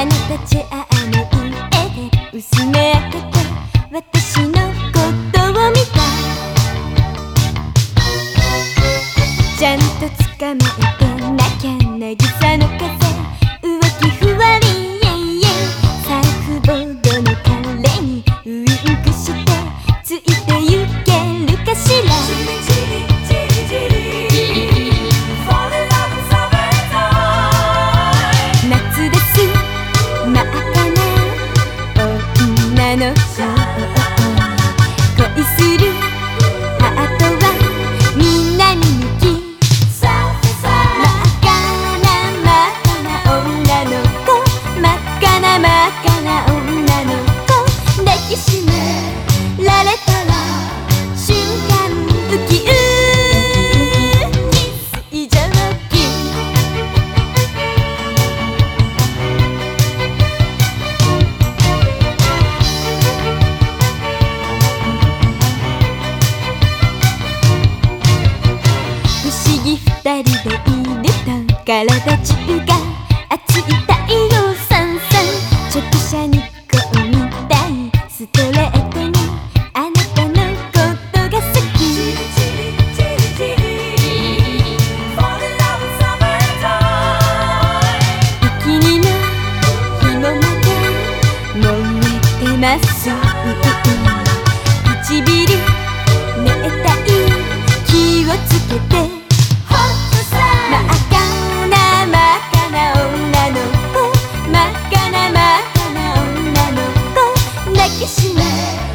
空に立ちあの家で薄め開けて私のことを見たちゃんと捕まえてなきゃ渚の風あの子恋するハートはみんなに向き真っ赤な真っ赤な女の子真っ赤な真っ赤な女の子抱きしめられた体中が熱い太陽さんさん直射日光みたいストレートにあなたのことが好き。息にも日もまで燃えてます唇熱帯気をつけてきしめ